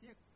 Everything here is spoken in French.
siècle.